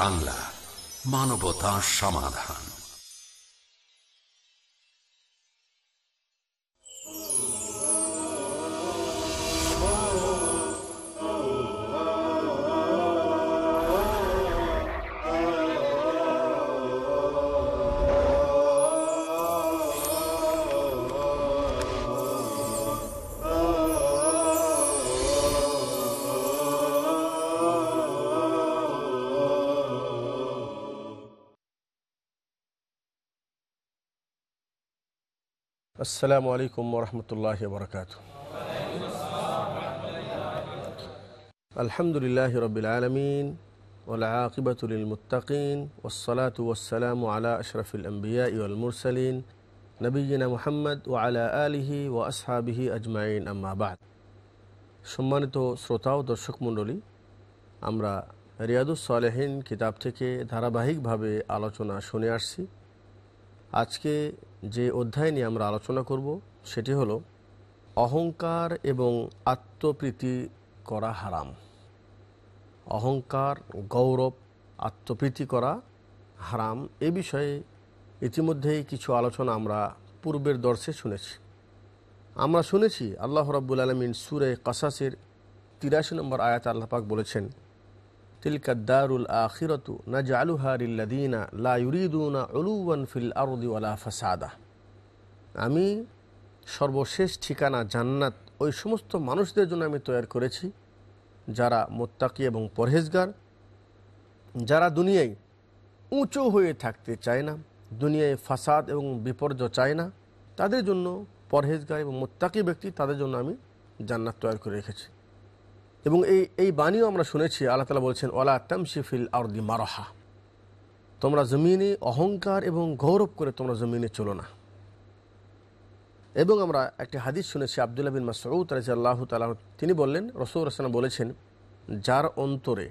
বাংলা মানবতা সমাধান। السلام عليكم ورحمة الله وبركاته الحمد لله رب العالمين والعاقبة للمتقين والصلاة والسلام على أشرف الأنبياء والمرسلين نبينا محمد وعلى آله وأصحابه أجمعين أما بعد সম্মানিত শ্রোতা ও দর্শক মণ্ডলী আমরা রিয়াদুস সালেহীন কিতাব থেকে ধারাবাহিকভাবে আলোচনা শুনে আসছি আজকে যে অধ্যায় নিয়ে আমরা আলোচনা করব, সেটি হলো অহংকার এবং আত্মপ্রীতি করা হারাম। অহংকার, গৌরব, আত্মপ্রীতি করা হারাম, এ বিষয়ে ইতিমধ্যেই কিছু আলোচনা আমরা পূর্বের দর্শে শুনেছি। আমরা শুনেছি আল্লাহ রাব্বুল আলমিন সুরে কাসাসের তিরাশি নম্বর আয়াত আল্লাপাক বলেছেন দারুল আখিরতু না ফাসাদা। আমি সর্বশেষ ঠিকানা জান্নাত ওই সমস্ত মানুষদের জন্য আমি তৈরি করেছি, যারা মোত্তাকি এবং পরহেজগার, যারা দুনিয়ায় উঁচু হয়ে থাকতে চায় না, দুনিয়ায় ফাসাদ এবং বিপর্যয় চায় না, তাদের জন্য পরহেজগার এবং মোত্তাকি ব্যক্তি তাদের জন্য আমি জান্নাত তৈরি করে রেখেছি। এবং এই এই বাণীও আমরা শুনেছি, আল্লাহ তালা বলছেন ওলা তামশিফিল আরদি মারহা। তোমরা জমিনে অহংকার এবং গৌরব করে তোমরা জমিনে চলো না। এবং আমরা একটি হাদিস শুনেছি, আবদুল্লাহ বিন মাসউদ রাজি আল্লাহ তালা তিনি বললেন রসুল রসলাম বলেছেন, যার অন্তরে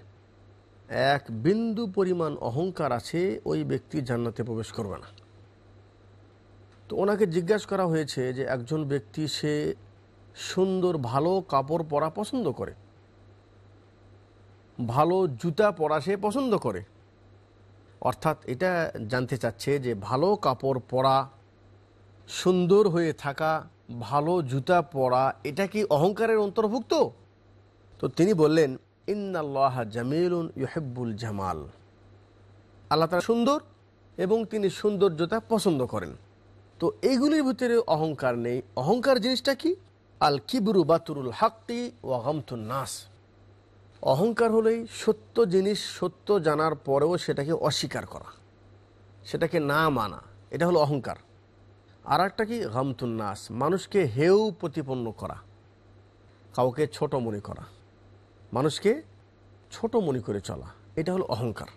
এক বিন্দু পরিমাণ অহংকার আছে, ওই ব্যক্তি জান্নাতে প্রবেশ করবে না। তো ওনাকে জিজ্ঞাসা করা হয়েছে যে, একজন ব্যক্তি সে সুন্দর, ভালো কাপড় পরা পছন্দ করে? ভালো জুতা পরা সে পছন্দ করে। অর্থাৎ এটা জানতে চাচ্ছে যে ভালো কাপড় পরা, সুন্দর হয়ে থাকা, ভালো জুতা পরা, এটা কি অহংকারের অন্তর্ভুক্ত? তো তিনি বললেন, ইন্নাল্লাহ জামিলুন ইহেব্বুল জামাল। আল্লাহ তারা সুন্দর এবং তিনি সৌন্দর্যতা পছন্দ করেন। তো এইগুলির ভিতরে অহংকার নেই। অহংকার জিনিসটা কি? আল কিবরু বাতুরুল হাক্কি ও গমতুন নাস। অহংকার হলেই সত্য জিনিস সত্য জানার পরেও সেটাকে অস্বীকার করা। সেটাকে না মানা, এটা হলো অহংকার। আর একটা কি? গমতুন নাস মানুষকে হেউ প্রতিপন্ন করা। কাউকে ছোট মনে করা। মানুষকে ছোট মনে করে চলা, এটা হলো অহংকার।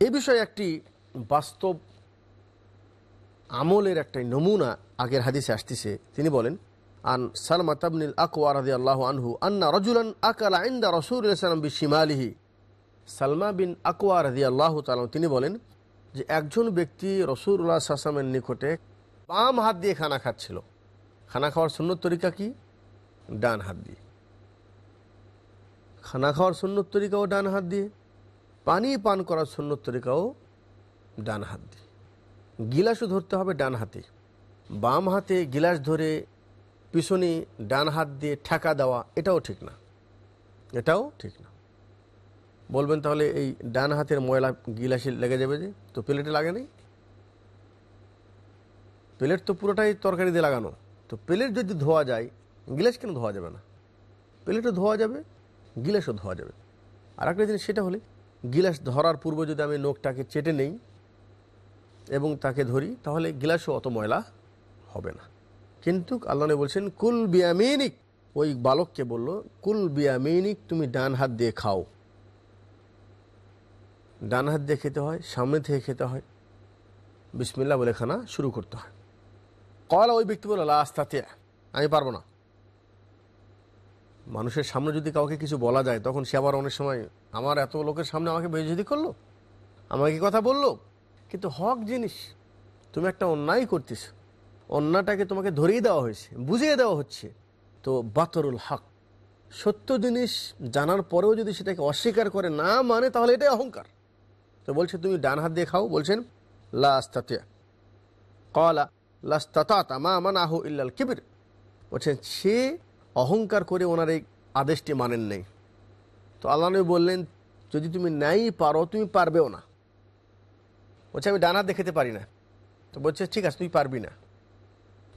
এ বিষয়ে একটি বাস্তব আমলের একটা নমুনা আগের হাদিসে আসতেছে। তিনি বলেন আন সালমা তাবনিল আকওয়া রাদি আল্লাহ আনহু আন্না রজুলান আকাল আইন্দা রসুল সালাম বি শিমালিহি সালমা বিন আকওয়া রাদি আল্লাহ তালাম তিনি বলেন যে একজন ব্যক্তি রসুল্লাহ সাসামের নিকটে বাম হাত দিয়ে খানা খাচ্ছিল। খানা খাওয়ার সুন্নত তরিকা কি? ডান হাত দিয়ে। খানা খাওয়ার সুন্নত তরিকাও ডান হাত দিয়ে। পানি পান করার সুন্নত তরিকাও ডান হাত দিয়ে। গিলাসও ধরতে হবে ডান হাতে। বাম হাতে গিলাস ধরে পিছনে ডান হাত দিয়ে ঠেকা দেওয়া, এটাও ঠিক না। এটাও ঠিক না। বলবেন তাহলে এই ডান হাতের ময়লা গিলাসে লেগে যাবে যে, তো প্লেটে লাগে নেই প্লেট তো পুরোটাই তরকারি দিয়ে লাগানো। তো প্লেট যদি ধোয়া যায়, গিলাস কেন ধোয়া যাবে না? প্লেটও ধোয়া যাবে, গিলাসও ধোয়া যাবে। আর একটা জিনিস সেটা হলে, গিলাস ধরার পূর্বে যদি আমি নোকটাকে চেটে নেই এবং তাকে ধরি, তাহলে গিলাসও অত ময়লা হবে না। কিন্তু আল্লাহ বলছেন, কুল বিয়ামিনিক। ওই বালককে বলল, কুল বিয়ামিনিক, তুমি ডান হাত দিয়ে খাও। ডান হাত দিয়ে খেতে হয়, সামনে থেকে খেতে হয়। বিসমিল্লা বলে খানা শুরু করতে হয়। কলা ওই ব্যক্তি বলল আস্তাতে, আমি পারব না। মানুষের সামনে যদি কাউকে কিছু বলা যায়, তখন সে আবার অনেক সময়, আমার এত লোকের সামনে আমাকে বেজতি করল? আমাকে কথা বলল? কিন্তু হক জিনিস, তুমি একটা অন্যায় করতেছ। অন্যটাকে তোমাকে ধরিয়ে দেওয়া হয়েছে, বুঝিয়ে দেওয়া হচ্ছে। তো বাতরুল হক, সত্য জিনিস জানার পরেও যদি সেটাকে অস্বীকার করে না মানে তাহলে এটাই অহংকার। তো বলছে, তুমি ডান হাত দিয়ে খাও। বলছেন মা ইল্লাল কিবির। বলছেন, সে অহংকার করে ওনার এই আদেশটি মানেন নেই। তো আল্লাহ নবী বললেন, যদি তুমি নাই পারো, তুমি পারবেও না। বলছে, আমি ডান হাত দেখাতে পারি না। তো বলছে, ঠিক আছে তুই পারবি না।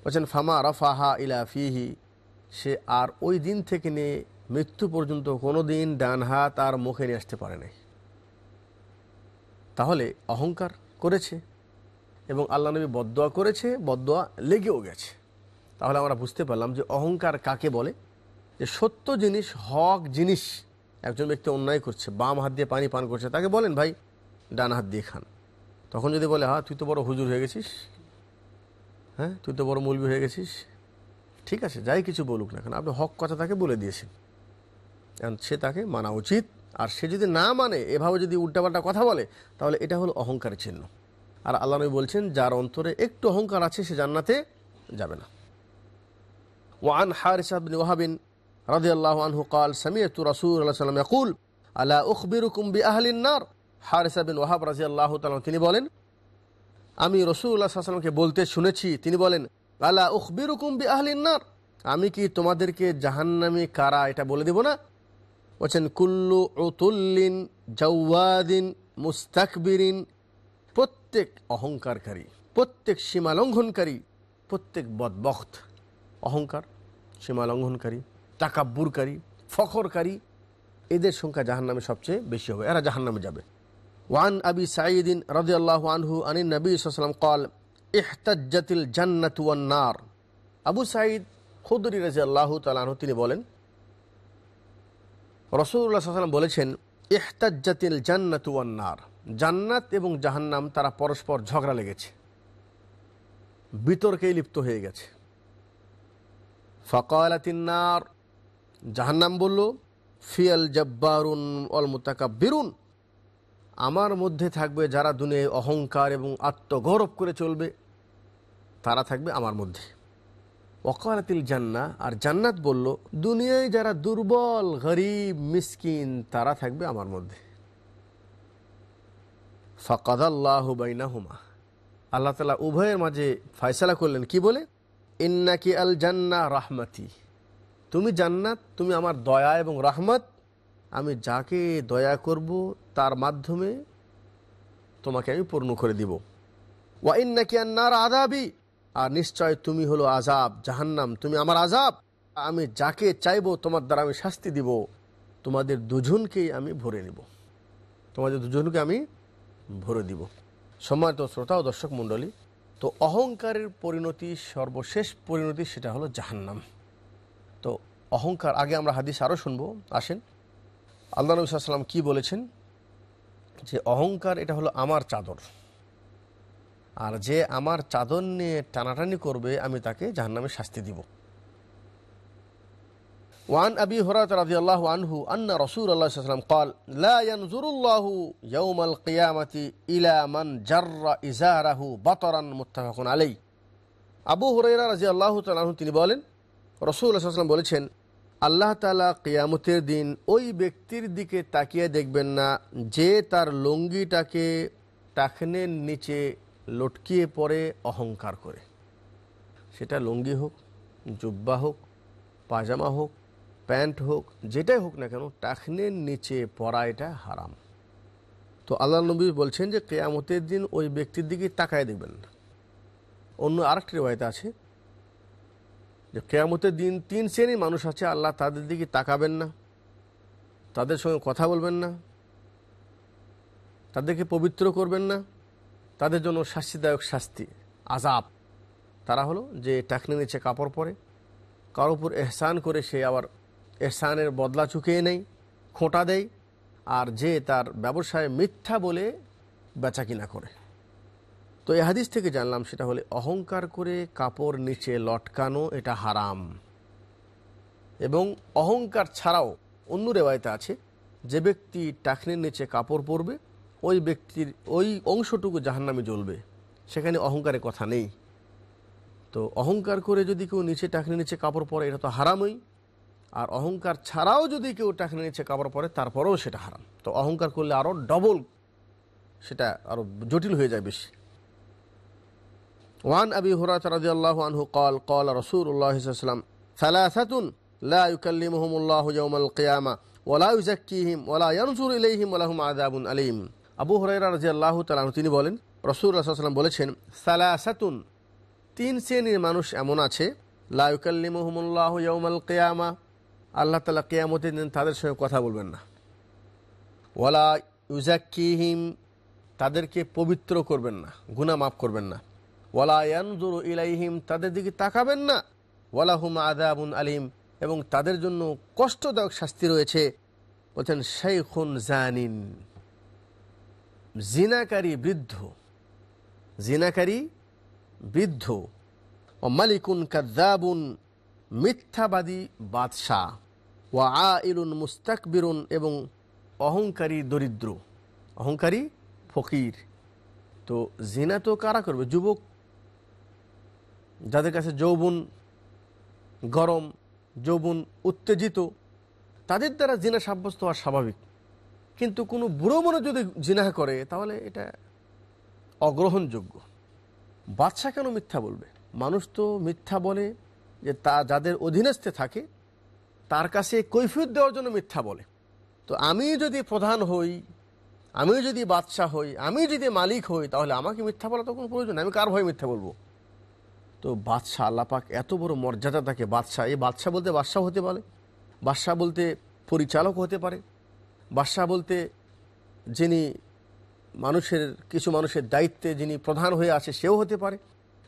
বলছেন, ফামা রফাহা ইলা ফিহি সে আর ওই দিন থেকে নিয়ে মৃত্যু পর্যন্ত কোনো দিন ডান হাত আর মুখে নিয়ে আসতে পারে নাই। তাহলে অহংকার করেছে এবং আল্লাহ নবী বদোয়া করেছে, বদোয়া লেগেও গেছে। তাহলে আমরা বুঝতে পারলাম যে অহংকার কাকে বলে? যে সত্য জিনিস, হক জিনিস একজন ব্যক্তি অন্যায় করছে, বাম হাত দিয়ে পানি পান করছে, তাকে বলেন, ভাই, ডান হাত দিয়ে খান। তখন যদি বলে হ্যাঁ তুই তো বড় হুজুর হয়ে গেছিস হ্যাঁ তুই তো বড় মৌলবি হয়ে গেছিস ঠিক আছে যাই কিছু বলুক না কেন আপনি হক কথা তাকে বলে দিয়েছেন এখন সে তাকে মানা উচিত আর সে যদি না মানে এভাবে যদি উল্টাপাল্টা কথা বলে তাহলে এটা হলো অহংকারের চিহ্ন আর আল্লাহ নবী বলছেন যার অন্তরে একটু অহংকার আছে সে জান্নাতে যাবে না ওয়ান হারিসা বিন ওয়াহাবিন رضي الله عنه قال سمعت رسول الله صلى الله عليه وسلم يقول ألا أخبركم بأهل النار হারিসা বিন ওয়াহাব রাজি আল্লাহ তিনি বলেন আমি রসুল্লাহ সাল্লামকে বলতে শুনেছি। তিনি বলেন, আলা উখবিরুকুম বি আহলিনার আমি কি তোমাদেরকে জাহান্নামি কারা এটা বলে দেব না? বলছেন, কুল্লু উতুল্লিন জওয়াদিন মুস্তাকবিরিন। প্রত্যেক অহংকারকারী, প্রত্যেক সীমা লঙ্ঘনকারী, প্রত্যেক বদবখত অহংকার, সীমা লঙ্ঘনকারী টাকাব্বুরকারী ফখরকারী, এদের সংখ্যা জাহান্নামে সবচেয়ে বেশি হবে। এরা জাহান্নামে যাবে। ওয়ান আবি সাঈদিন রাদিয়াল্লাহু আনহু আনিন নবী সাল্লাম কল ইহতাজ্জাতিল জান্নাত ওয়ান আবু সাঈদ খুদরি রাদিয়াল্লাহু তাআলা আনহু তিনি বলেন, রসুল্লাহ সাল্লাম বলেছেন ইহতাজ্জাতিল জান্নাত ওয়ান জান্নাত এবং জাহান্নাম তারা পরস্পর ঝগড়া লেগেছে। বিতর্কেই লিপ্ত হয়ে গেছে। ফকালাতিন্নার জাহান্নাম বলল ফিয়াল জব্বারুন অল মুতাকাব্বিরুন আমার মধ্যে থাকবে যারা দুনিয়ায় অহংকার এবং আত্মগৌরব করে চলবে, তারা থাকবে আমার মধ্যে। ওকালাতিল জান্না আর জান্নাত বলল, দুনিয়ায় যারা দুর্বল, গরিব, মিসকিন, তারা থাকবে আমার মধ্যে। ফকাদাল্লাহ বাইনাহুমা। আল্লাহ তালা উভয়ের মাঝে ফয়সালা করলেন, কি বলে? ইন্নাকি আল জান্না রাহমাতি। তুমি জান্নাত, তুমি আমার দয়া এবং রহমত আমি যাকে দয়া করব, তার মাধ্যমে তোমাকে আমি পূর্ণ করে দিব। ওয়াইন নাকি আন্নার আজাবি আর নিশ্চয় তুমি হলো আজাব জাহান্নাম, তুমি আমার আজাব আমি যাকে চাইব, তোমার দ্বারা আমি শাস্তি দিব। তোমাদের দুজনকেই আমি ভরে নিব। তোমাদের দুজনকে আমি ভরে দিব। সম্মানিত শ্রোতা ও দর্শক মণ্ডলী, তো অহংকারের পরিণতি, সর্বশেষ পরিণতি সেটা হলো জাহান্নাম। তো অহংকার, আগে আমরা হাদিস আরও শুনব। আসেন। আল্লাহ নবী সাল্লাম কী বলেছেন যে অহংকার এটা হলো আমার চাদর আর যে আমার চাদর নিয়ে টানাটানি করবে আমি তাকে জাহান্নামে শাস্তি দিব وعن أبي هريرة رضي الله عنه أن رسول الله صلى الله عليه وسلم قال لا ينظر الله يوم القيامة إلى من جر إزاره بطرا متفق عليه আবু হুরাইরা রাজি আল্লাহ তালু তিনি বলেন রসুল আসলাম বলেছেন আল্লাহ তালা কিয়ামতের দিন ওই ব্যক্তির দিকে তাকিয়ে দেখবেন না, যে তার লুঙ্গিটাকে টাকনের নিচে লটকিয়ে পড়ে অহংকার করে। সেটা লুঙ্গি হোক, জুব্বা হোক পাজামা হোক, প্যান্ট হোক, যেটাই হোক না কেন টাকনের নিচে পরা এটা হারাম। তো আল্লাহ নবী বলছেন যে কেয়ামতের দিন ওই ব্যক্তির দিকে তাকায় দেখবেন না। অন্য আরেকটি রেবায়তে আছে যে কেয়ামতের দিন তিন শ্রেণির মানুষ আছে, আল্লাহ তাদের দিকে তাকাবেন না, তাদের সঙ্গে কথা বলবেন না, তাদেরকে পবিত্র করবেন না, তাদের জন্য শাস্তিদায়ক শাস্তি আজাব তারা হলো যে টাকনি নিচে কাপড় পরে, কারোর উপর এহসান করে সে আবার এহসানের বদলা চুকিয়ে নেই খোঁটা দেয়, আর যে তার ব্যবসায় মিথ্যা বলে বেচা কিনা করে। তো এই হাদিস থেকে জানলাম সেটা হলে অহংকার করে কাপড় নিচে লটকানো, এটা হারাম। এবং অহংকার ছাড়াও অন্য রেওয়ায়তে আছে, যে ব্যক্তি টাকনির নিচে কাপড় পরবে, ওই ব্যক্তির, ওই অংশটুকু জাহান্নামে জ্বলবে। সেখানে অহংকারের কথা নেই। তো অহংকার করে যদি কেউ নিচে টাকনির নিচে কাপড় পরে, এটা তো হারামই। আর অহংকার ছাড়াও যদি কেউ টাকা নিচে কাপড় পরে, তারপরেও সেটা হারাম। তো অহংকার করলে আরও ডবল সেটা আরও জটিল হয়ে যায় বেশি। ওয়ান আবি হুরাত রাদিয়াল্লাহু আনহু قال قال رسول الله صلى الله عليه وسلم ثلاثة لا يكلمهم الله يوم القيامة ولا يزكيهم ولا ينظر إليهم ولهم عذاب أليم আবু হুরাইরা রাদিয়াল্লাহু তাআলা আনহু তিনি বলেন রাসূল রাসূলুল্লাহ সাল্লাম বলেছেন সালাসাতুন তিন শ্রেণীর মানুষ এমন আছে লা ইউকাল্লিমুহুমুল্লাহু ইয়াউমাল কিয়ামা আল্লাহ তাআলা কিয়ামতের দিন তাদের সঙ্গে কথা বলবেন না ওয়ালা ইউজাক্কিহিম তাদেরকে পবিত্র করবেন না গুনাহ মাফ করবেন না ইলাইহিম, তাদের দিকে তাকাবেন না। ওয়ালাহুম আদাবুন আলিম, এবং তাদের জন্য কষ্টদায়ক শাস্তি রয়েছে। বলছেন শেখুন জানিন। জিনাকারী বৃদ্ধ জিনাকারী বৃদ্ধ। ও মালিকুন কাদ্দাবুন মিথ্যাবাদী বাদশাহ। ওয়া আইলুন মুস্তাকবিরুন, এবং অহংকারী দরিদ্র। অহংকারী ফকির। তো জিনা তো কারা করবে? যুবক যাদের কাছে যৌবন গরম, যৌবন উত্তেজিত, তাদের দ্বারা জিনা সাব্যস্ত হওয়া স্বাভাবিক। কিন্তু কোনো বুড়ো মনে যদি জিনা করে, তাহলে এটা অগ্রহণযোগ্য। বাদশা কেন মিথ্যা বলবে? মানুষ তো মিথ্যা বলে যে তা যাদের অধীনস্থে থাকে, তার কাছে কৈফিয়ত দেওয়ার জন্য মিথ্যা বলে। তো আমি যদি প্রধান হই, আমি যদি বাদশাহ হই, আমি যদি মালিক হই, তাহলে আমাকে মিথ্যা বলা তো কোনো প্রয়োজন। আমি কার ভয়ে মিথ্যা বলব? তো বাদশাহ আল্লাপাক এত বড় মর্যাদা থাকে বাদশাহ এই বাদশাহ বলতে বাদশাহ হতে পারে, বাদশাহ বলতে পরিচালক হতে পারে, বাদশাহ বলতে যিনি মানুষের, কিছু মানুষের দায়িত্বে যিনি প্রধান হয়ে আছে সেও হতে পারে।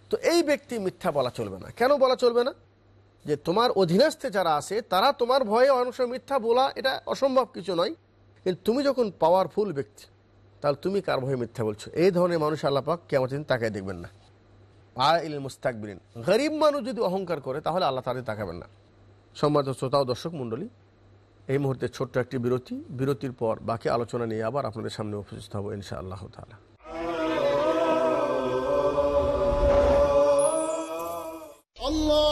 তো এই ব্যক্তি মিথ্যা বলা চলবে না। কেন বলা চলবে না? যে তোমার অধীনস্থে যারা আছে, তারা তোমার ভয়ে অনেক মিথ্যা বলা, এটা অসম্ভব কিছু নয়। কিন্তু তুমি যখন পাওয়ারফুল ব্যক্তি, তাহলে তুমি কার ভয়ে মিথ্যা বলছো? এই ধরনের মানুষ আল্লাপাক কেমন তাকায় দেখবেন না। আর ইল মুস্তাকবিরিন। গরিব মানুষ যদি অহংকার করে, তাহলে আল্লাহ তাদের তাকাবেন না। সম্মানিত শ্রোতা ও দর্শক মণ্ডলী, এই মুহূর্তে ছোট্ট একটি বিরতি। বিরতির পর বাকি আলোচনা নিয়ে আবার আপনাদের সামনে উপস্থিত হব ইনশা আল্লাহ তালা আল্লাহ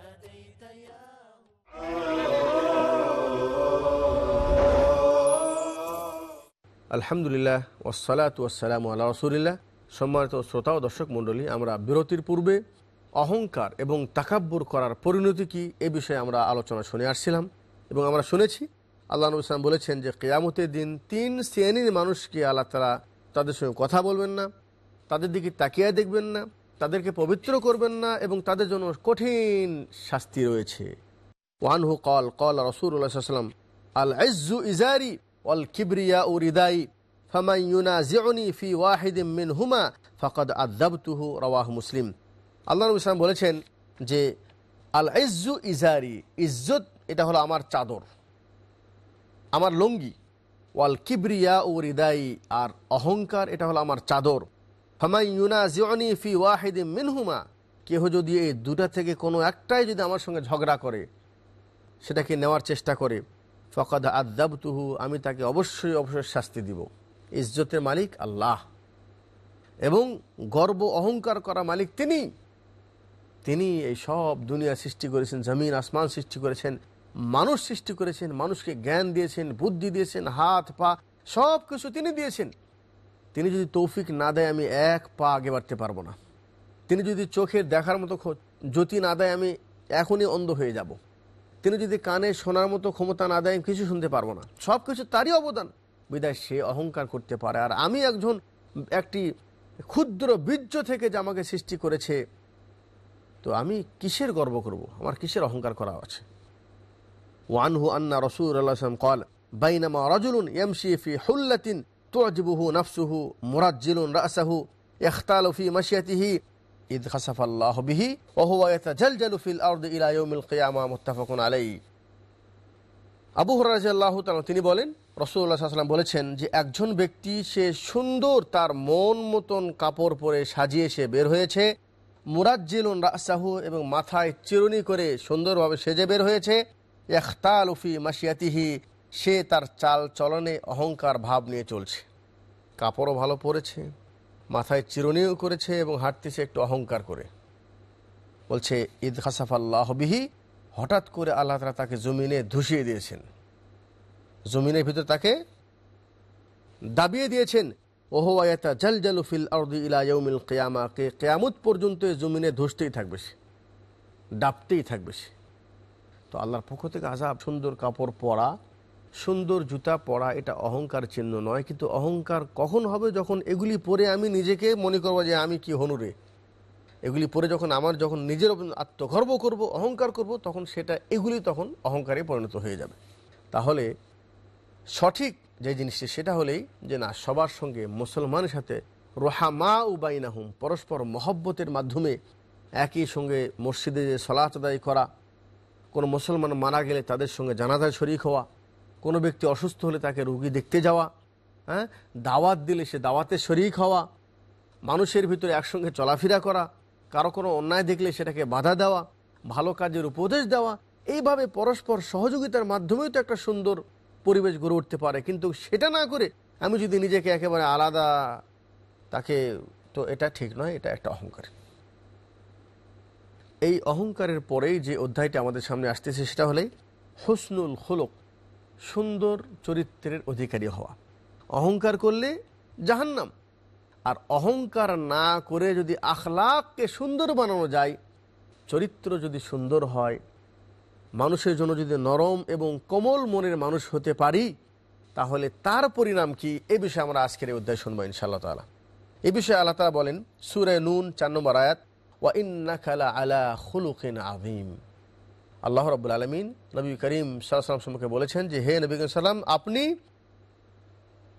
আলহামদুলিল্লাহ ওসালাত ওসালাম আল্লাহ রসুলিল্লাহ। সম্মানিত শ্রোতা ও দর্শক মণ্ডলী, আমরা বিরতির পূর্বে অহংকার এবং তাকাব্বুর করার পরিণতি কি এ বিষয়ে আমরা আলোচনা শুনে আসছিলাম এবং আমরা শুনেছি, আল্লাহ নবী ইসলাম বলেছেন যে কেয়ামতের দিন তিন শ্রেণির মানুষকে আল্লাহ তারা তাদের সঙ্গে কথা বলবেন না, তাদের দিকে তাকিয়ে দেখবেন না, তাদেরকে পবিত্র করবেন না এবং তাদের জন্য কঠিন শাস্তি রয়েছে। ওয়ানহু কল কল রসুল্লাহাম আল ইজ্জু ইজারি অল কিবরিয়া ইউনাজিউনি ফি ফকদ আদাবতুহু রওয়াহ মুসলিম আল্লাহ বলেছেন যে আল ইজ্জু ইজারি, ইজ্জত এটা হলো আমার চাদর, আমার লঙ্গি। ওয়াল কিবরিয়া ও রিদাই, আর অহংকার এটা হলো আমার চাদর। ফামাই ইউনাজিউনি ফি ওয়াহিদিম মিনহুমা, কেহ যদি এই দুটা থেকে কোনো একটাই যদি আমার সঙ্গে ঝগড়া করে, সেটাকে নেওয়ার চেষ্টা করে ফকদ আদাবতুহু আমি তাকে অবশ্যই অবশ্যই শাস্তি দিব। ইজ্জতের মালিক আল্লাহ। এবং গর্ব অহংকার করা মালিক তিনি। তিনি এই সব দুনিয়া সৃষ্টি করেছেন, জমিন, আসমান সৃষ্টি করেছেন, মানুষ সৃষ্টি করেছেন, মানুষকে জ্ঞান দিয়েছেন, বুদ্ধি দিয়েছেন, হাত, পা সব কিছু তিনি দিয়েছেন। তিনি যদি তৌফিক না দেয়, আমি এক পা আগে বাড়তে পারব না। তিনি যদি চোখের দেখার মতো জ্যোতি না দেয়, আমি এখনই অন্ধ হয়ে যাব। তিনি যদি কানে শোনার মতো ক্ষমতা না দেয় কিছু শুনতে পারব না। সব কিছু তারই অবদান। বিদায় সে অহংকার করতে পারে। আর আমি একজন, একটি ক্ষুদ্র বীর্য থেকে যে আমাকে সৃষ্টি করেছে, তো আমি কিসের গর্ব করব? আমার কিসের অহংকার করা আছে? ওয়ানহু আন্না রসুল আল্লাহাম কল, বাইনামা রজুলুন ইয়ামশি ফি হুল্লাতিন তুজিবুহু নফসুহু মোরাজ্জিলুন রাসাহু ইখতালু ফি মাশিয়াতিহি ইদ খাসাফাল্লাহ বিহি ওয়া হুয়া ইয়াতাজালজালু ফিল আরদি ইলা ইয়াউমিল কিয়ামা মুত্তাফাকুন আলাইহি। আবু হরাজাল্লাহ তিনি বলেন রসুল্লাহ সাল্লাম বলেছেন যে একজন ব্যক্তি সে সুন্দর তার মন মতন কাপড় পরে সাজিয়ে সে বের হয়েছে, মুরাজ্জিলুন রাসাহু এবং মাথায় চিরুনি করে সুন্দরভাবে সেজে বের হয়েছে এখতাল উফি মাসিয়াতিহি সে তার চাল চলনে অহংকার ভাব নিয়ে চলছে। কাপড়ও ভালো পরেছে। মাথায় চিরুনিও করেছে এবং হাঁটতেছে একটু অহংকার করে। বলছে ঈদ খাসাফাল্লাহ বিহি হঠাৎ করে আল্লাহ তালা তাকে জমিনে ধুসিয়ে দিয়েছেন। জমিনের ভিতরে তাকে দাবিয়ে দিয়েছেন, ওহো জাল জালু ফিল আরদি ইলা ইয়ৌমিল কেয়ামা কে কেয়ামত পর্যন্ত জমিনে ধসতেই থাকবে সে, ডাবতেই থাকবে সে। তো আল্লাহর পক্ষ থেকে আজাব সুন্দর কাপড় পরা সুন্দর জুতা পরা, এটা অহংকার চিহ্ন নয়, কিন্তু অহংকার কখন হবে যখন এগুলি পরে আমি নিজেকে মনে করব যে আমি কি হনুরে এগুলি পরে যখন আমার যখন নিজের আত্মগর্ব করব, অহংকার করব, তখন সেটা, এগুলি তখন অহংকারে পরিণত হয়ে যাবে। তাহলে সঠিক যে জিনিসটি, সেটা হলেই যে না, সবার সঙ্গে মুসলমানের সাথে রোহামা উবাইনাহুম পরস্পর মহব্বতের মাধ্যমে একই সঙ্গে মসজিদে যে সলাত আদায় করা, কোনো মুসলমান মারা গেলে তাদের সঙ্গে জানাজায় শরিক হওয়া কোনো ব্যক্তি অসুস্থ হলে তাকে রুগী দেখতে যাওয়া হ্যাঁ? দাওয়াত দিলে সে দাওয়াতে শরিক হওয়া, মানুষের ভিতরে একসঙ্গে চলাফেরা করা, কারও কোনো অন্যায় দেখলে সেটাকে বাধা দেওয়া, ভালো কাজের উপদেশ দেওয়া, এইভাবে পরস্পর সহযোগিতার মাধ্যমেও তো একটা সুন্দর পরিবেশ গড়ে উঠতে পারে। কিন্তু সেটা না করে আমি যদি নিজেকে একেবারে আলাদা, তাকে তো এটা ঠিক নয়, এটা একটা অহংকার। এই অহংকারের পরেই যে অধ্যায়টা আমাদের সামনে আসতেছে সেটা হলেই হুসনুল হলক সুন্দর চরিত্রের অধিকারী হওয়া। অহংকার করলে জাহান্নাম। আর অহংকার না করে যদি আখলাককে সুন্দর বানানো যায়, চরিত্র যদি সুন্দর হয়, মানুষের জন্য যদি নরম এবং কোমল মনের মানুষ হতে পারি, তাহলে তার পরিণাম কি? এ বিষয়ে আমরা আজকের এই অধ্যায় শুনব ইনশাআল্লাহ তালা এ বিষয়ে আল্লাহ তালা বলেন, সুরে নুন চার নম্বর আয়াত, ওয়া ইন্নাকালা আলা খুলুকিন আযীম। আল্লাহ রব্বুল আলমিন নবী করিম সাল্লাম সম্পর্কে বলেছেন যে, হে নবী সাল্লাম, আপনি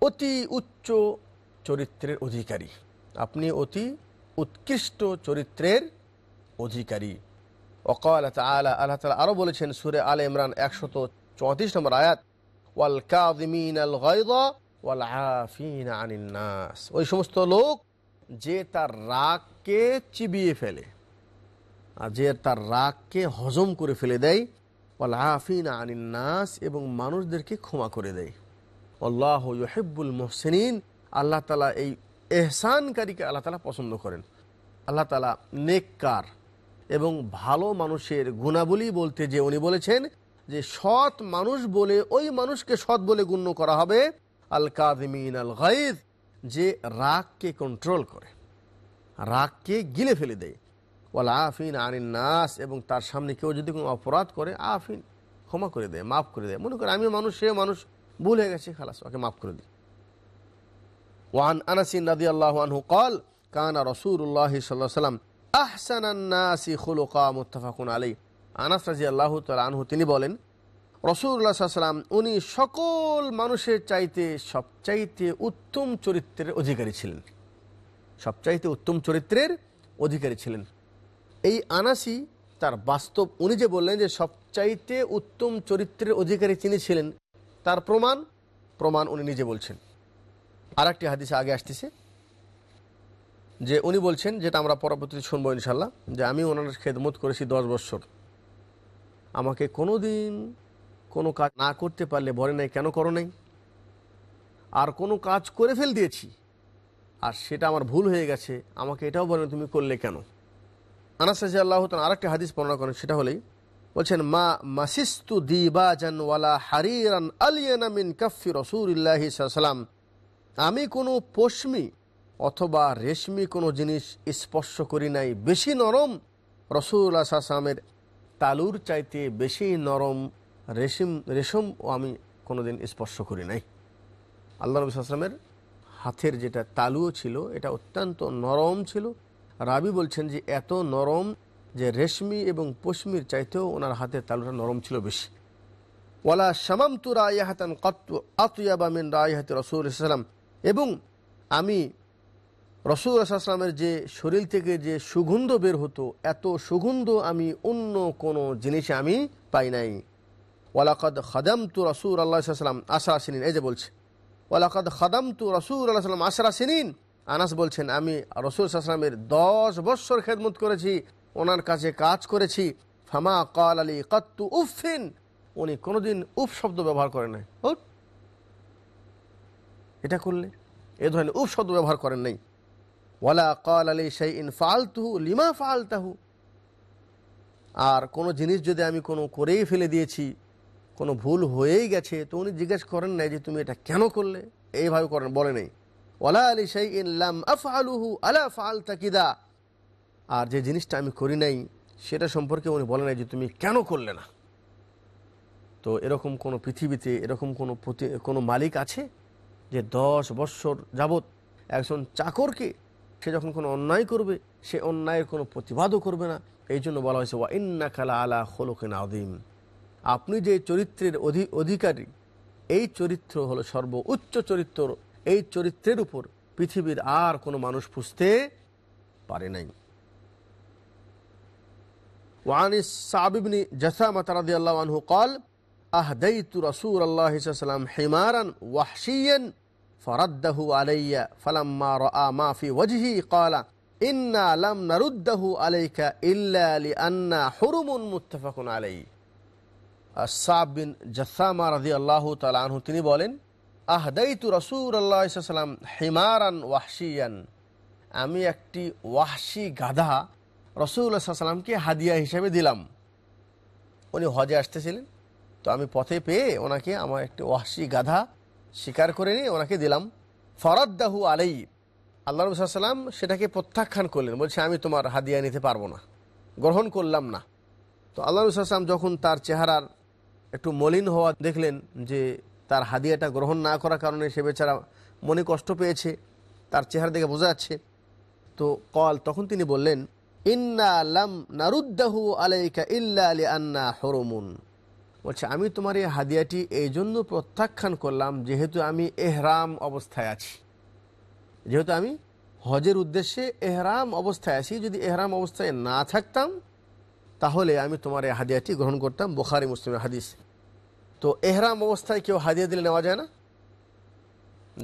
অতি উচ্চ চরিত্রের অধিকারী। আপনি অতি উৎকৃষ্ট চরিত্রের অধিকারী। ওকাল আলা আল্লাহ তালা আরও বলেছেন সুরে আল ইমরান একশত চৌত্রিশ নম্বর আয়াত, ওয়াল কাদিমিন আল গায়দা ওয়াল আফিন আনিন নাস। ওই সমস্ত লোক যে তার রাগকে চিবিয়ে ফেলে যে তার রাগকে হজম করে ফেলে দেয়, ওয়াল আফিন আনিন নাস, এবং মানুষদেরকে ক্ষমা করে দেয়। আল্লাহ ইহেব্বুল মোহসেনিন, আল্লাহ তালা এই এহসানকারীকে আল্লাহ তালা পছন্দ করেন। আল্লাহ তালা নেককার এবং ভালো মানুষের গুণাবলী বলতে যে উনি বলেছেন যে সৎ মানুষ বলে ওই মানুষকে সৎ বলে গণ্য করা হবে, আল কাদিমিন আল গাইদ যে রাগকে কন্ট্রোল করে, রাগকে গিলে ফেলে দেয়। ওয়াল আফিন আনিন নাস, এবং তার সামনে কেউ যদি কোনো অপরাধ করে, আফিন ক্ষমা করে দেয়, মাফ করে দেয়। মনে করে আমি মানুষ, সে মানুষ ভুল হয়ে গেছে, খালাস, ওকে মাফ করে দিই ওয়ান আনাসিন রাদি আল্লাহ আনহু কল কানা রসুল্লাহ সাল্লাহ সাল্লাম আহসানান্নাসি খুলুকা মুত্তাফাকুন আলী আনাস রাজি আল্লাহ আনহু, তিনি বলেন রসুল্লাহ সাল্লাম উনি সকল মানুষের চাইতে সবচাইতে উত্তম চরিত্রের অধিকারী ছিলেন। সবচাইতে উত্তম চরিত্রের অধিকারী ছিলেন। এই আনাসি তার বাস্তব, উনি যে বললেন যে সবচাইতে উত্তম চরিত্রের অধিকারী তিনি ছিলেন, তার প্রমাণ প্রমাণ উনি নিজে বলছেন। আর একটি হাদিসে আগে আসতেছে, যে উনি বলছেন, যেটা আমরা পরবর্তীতে শুনব ইনশাল্লাহ যে আমি ওনার খেদমত করেছি দশ বছর। আমাকে কোনো দিন কোনো কাজ না করতে পারলে বলে নাই, কেন করো নাই? আর কোনো কাজ করে ফেল দিয়েছি, আর সেটা আমার ভুল হয়ে গেছে, আমাকে এটাও বলেন তুমি করলে কেন? আনাসাজি আল্লাহ আর একটা হাদিস বর্ণনা করেন, সেটা হলেই বলছেন, মা মাসিস্তু দিবাজান ওয়ালা হারিরান আলিয়ানা কাফি রসুল্লাহি সাল্লাম আমি কোনো পশমি অথবা রেশমি কোনো জিনিস স্পর্শ করি নাই। বেশি নরম রসুল্লাহ সাল্লামের তালুর চাইতে বেশি নরম রেশিম, রেশম আমি কোনোদিন স্পর্শ করি নাই। আল্লাহ নবী সাল্লামের হাতের যেটা তালুও ছিল, এটা অত্যন্ত নরম ছিল। রাবি বলছেন যে, এত নরম যে রেশমি এবং পশমির চাইতেও ওনার হাতের তালুটা নরম ছিল বেশি। ওয়ালা শামামতু রায়াহাতান কত্তু আতুয়াবা মিন রায়াহাতি রসুল ইসলাম এবং আমি রসুল আসলামের যে শরীর থেকে যে সুগন্ধ বের হতো, এত সুগন্ধ আমি অন্য কোনো জিনিসে আমি পাই নাই। ওয়ালাকাদ খাদাম তু রসুল আল্লাহ আশরা সিনিন। এই যে বলছে, ওয়ালাকাদ খাদাম তু রসুল আল্লাহ সাল্লাম আশরা সিনিন। আনাস বলছেন, আমি রসুল সাল্লামের দশ বৎসর খেদমত করেছি, ওনার কাছে কাজ করেছি। ফামা কাল আলী কত্তু উফিন উনি কোনোদিন উফ শব্দ ব্যবহার করেন নাই। এটা করলে এ ধরনের উফ শব্দ ব্যবহার করেন নাই। ওয়ালা কাল আলী সেই ইন ফালতুহু লিমা ফালতাহু আর কোনো জিনিস যদি আমি কোনো করেই ফেলে দিয়েছি, কোনো ভুল হয়েই গেছে, তো উনি জিজ্ঞেস করেন নাই যে, তুমি এটা কেন করলে? এইভাবে করেন, বলে নেই। ওলা আলী সেই ইন লাম আফআলুহু আলা ফাল তাকিদা আর যে জিনিসটা আমি করি নাই, সেটা সম্পর্কে উনি বলে নাই যে তুমি কেন করলে না? তো এরকম কোনো পৃথিবীতে এরকম কোনো প্রতি, কোনো মালিক আছে যে দশ বৎসর যাবৎ একজন চাকরকে সে যখন কোনো অন্যায় করবে, সে অন্যায়ের কোনো প্রতিবাদও করবে না। এই জন্য বলা হয়েছে, ওয়া ইন্না খালা আলা খোলকেন আদিম আপনি যে চরিত্রের অধি, অধিকারী, এই চরিত্র হলো সর্ব উচ্চ চরিত্র এই চরিত্রের উপর পৃথিবীর আর কোনো মানুষ পুষতে পারে নাই وعن الصعب بن جثامة رضي الله عنه قال أهديت رسول الله صلى الله عليه وسلم حمارا وحشيا فرده علي فلما رأى ما في وجهي قال إنا لم نرده عليك إلا لأن حرم متفق عليه الصعب بن جثامة رضي الله تعالى عنه তিনি বলেন আহদাইতু সাল্লাম হিমারান ওয়াহশিয়ান। আমি একটি ওয়াহশি গাধা রসুল্লাহ হাদিয়া হিসেবে দিলাম। উনি হজে আসতেছিলেন, তো আমি পথে পেয়ে ওনাকে আমার একটি ওয়াহশি গাধা স্বীকার করে নিয়ে ওনাকে দিলাম। ফরাদ্দাহু আলাই আল্লাহ রসুলাম সেটাকে প্রত্যাখ্যান করলেন, বলছে, আমি তোমার হাদিয়া নিতে পারব না, গ্রহণ করলাম না। তো আল্লাহ রসুলাম যখন তার চেহারার একটু মলিন হওয়া দেখলেন যে তার হাদিয়াটা গ্রহণ না করার কারণে সে বেচারা মনে কষ্ট পেয়েছে, তার চেহারা দেখে বোঝা যাচ্ছে। তো কল, তখন তিনি বললেন, ইন্না লাম নারুদ্দাহু আলাইকা ইল্লা আলি আন্না হরমুন। বলছে, আমি তোমার এই হাদিয়াটি এই জন্য প্রত্যাখ্যান করলাম যেহেতু আমি এহরাম অবস্থায় আছি। যেহেতু আমি হজের উদ্দেশ্যে এহরাম অবস্থায় আছি, যদি এহরাম অবস্থায় না থাকতাম, তাহলে আমি তোমার এই হাদিয়াটি গ্রহণ করতাম বোখারি মুসলিমের হাদিস। তো এহরাম অবস্থায় কেউ হাদিয়া দিলে নেওয়া যায় না?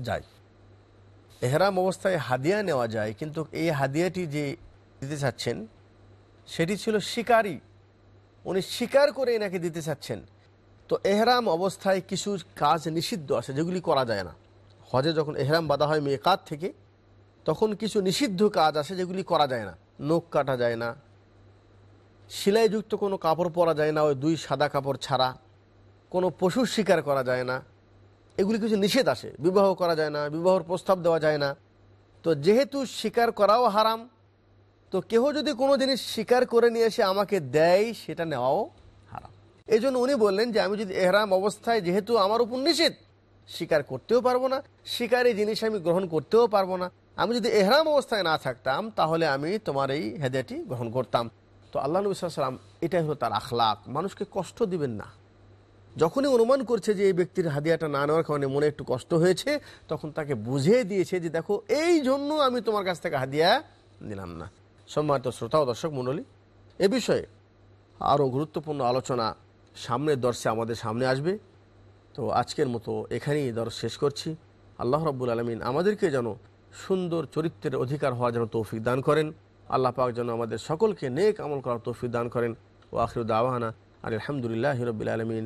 যায়। এহরাম অবস্থায় হাদিয়া নেওয়া যায়, কিন্তু এই হাদিয়াটি যে দিতে চাচ্ছেন, সেটি ছিল শিকারী। উনি শিকার করে এনাকে দিতে চাচ্ছেন। তো এহরাম অবস্থায় কিছু কাজ নিষিদ্ধ আছে, যেগুলি করা যায় না। হজে যখন এহরাম বাঁধা হয় মেকাত থেকে, তখন কিছু নিষিদ্ধ কাজ আছে, যেগুলি করা যায় না। নখ কাটা যায় না, সেলাইযুক্ত কোনো কাপড় পরা যায় না, ওই দুই সাদা কাপড় ছাড়া। কোনো পশুর শিকার করা যায় না। এগুলি কিছু নিষেধ আসে। বিবাহ করা যায় না, বিবাহর প্রস্তাব দেওয়া যায় না। তো যেহেতু শিকার করাও হারাম, তো কেহ যদি কোনো জিনিস শিকার করে নিয়ে এসে আমাকে দেয়, সেটা নেওয়াও হারাম। এই উনি বললেন যে, আমি যদি এহরাম অবস্থায় যেহেতু আমার উপর নিষেধ স্বীকার করতেও পারব না, শিকারী জিনিস আমি গ্রহণ করতেও পারব না। আমি যদি এহরাম অবস্থায় না থাকতাম, তাহলে আমি তোমার এই হেদায়টি গ্রহণ করতাম। তো আল্লাহ নবী সাল্লাম এটাই হলো তার আখলাক। মানুষকে কষ্ট দিবেন না। যখনই অনুমান করছে যে এই ব্যক্তির হাদিয়াটা না নেওয়ার কারণে মনে একটু কষ্ট হয়েছে, তখন তাকে বুঝিয়ে দিয়েছে যে দেখো, এই জন্য আমি তোমার কাছ থেকে হাদিয়া নিলাম না। সম্মানিত শ্রোতা ও দর্শক মণ্ডলী, এ বিষয়ে আরও গুরুত্বপূর্ণ আলোচনা সামনের দর্শে আমাদের সামনে আসবে। তো আজকের মতো এখানেই দর্শ শেষ করছি। আল্লাহ রব্বুল আলমিন আমাদেরকে যেন সুন্দর চরিত্রের অধিকার হওয়ার যেন তৌফিক দান করেন। আল্লাহ পাক যেন আমাদের সকলকে নেক আমল করার তৌফিক দান করেন। ও আখির দাওয়ানা আর আলহামদুলিল্লাহ রবিল আলমিন।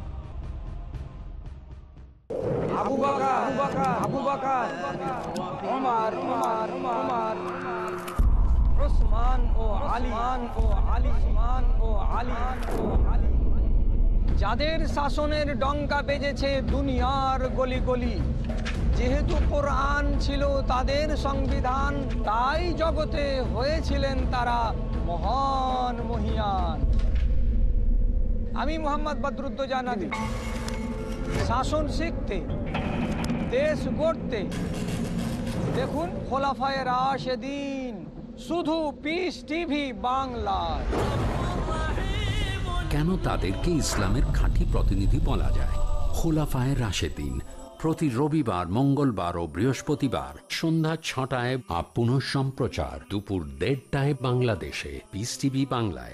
ও ও ও ও যাদের শাসনের ডঙ্কা বেজেছে দুনিয়ার গলি গলি, যেহেতু কোরআন ছিল তাদের সংবিধান, তাই জগতে হয়েছিলেন তারা মহান মহিয়ান। আমি মোহাম্মদ বদরুদ্দোজানাদি শাসন শিখতে, দেশ গড়তে। দেখুন খোলাফায় রাশেদিন শুধু পিস টিভি বাংলায়। কেন তাদেরকে ইসলামের খাঁটি প্রতিনিধি বলা যায়? খোলাফায় রাশেদিন প্রতি রবিবার, মঙ্গলবার ও বৃহস্পতিবার, সন্ধ্যা ছটায় আপ পুনঃ সম্প্রচার দুপুর দেড়টায় বাংলাদেশে পিস টিভি বাংলায়।